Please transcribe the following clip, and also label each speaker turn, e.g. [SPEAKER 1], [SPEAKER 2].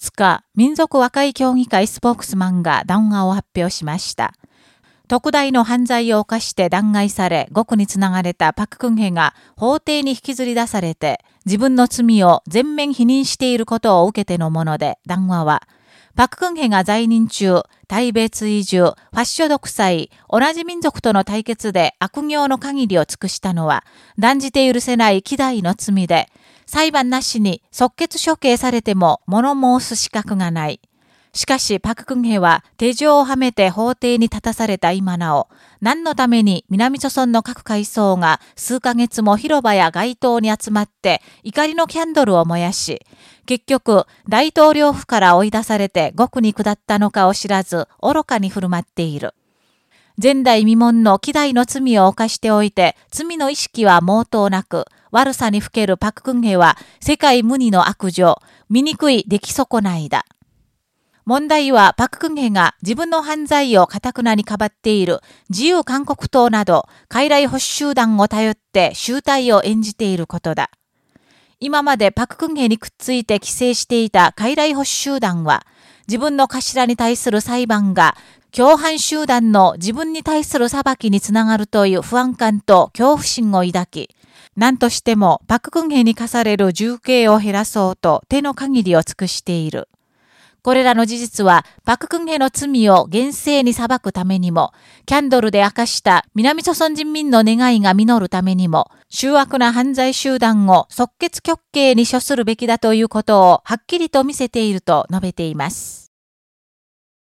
[SPEAKER 1] 2日、民族和解協議会スポークスマンが談話を発表しました。特大の犯罪を犯して弾劾され、獄につながれたパククンヘが法廷に引きずり出されて、自分の罪を全面否認していることを受けてのもので、談話は、パククンヘが在任中、対米追従、ファッショ独裁、同じ民族との対決で悪行の限りを尽くしたのは、断じて許せない希代の罪で、裁判なしに即決処刑されても物申す資格がない。しかし、パククンヘは手錠をはめて法廷に立たされた今なお、何のために南朝村の各階層が数ヶ月も広場や街頭に集まって怒りのキャンドルを燃やし、結局、大統領府から追い出されて獄に下ったのかを知らず、愚かに振る舞っている。前代未聞の希代の罪を犯しておいて、罪の意識は毛頭なく、悪さにふけるパククンヘは世界無二の悪女、醜い出来損ないだ。問題はパククンヘが自分の犯罪を堅くなにかばっている自由韓国党など、傀儡保守集団を頼って集体を演じていることだ。今までパククンヘにくっついて規制していた傀儡保守集団は、自分の頭に対する裁判が共犯集団の自分に対する裁きにつながるという不安感と恐怖心を抱き、何としてもパククンヘに課される重刑を減らそうと手の限りを尽くしている。これらの事実は、パククンヘの罪を厳正に裁くためにも、キャンドルで明かした南朝鮮人民の願いが実るためにも、醜悪な犯罪集団を即決極刑に処するべきだということをはっきりと見せていると述べています。